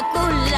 Dracula.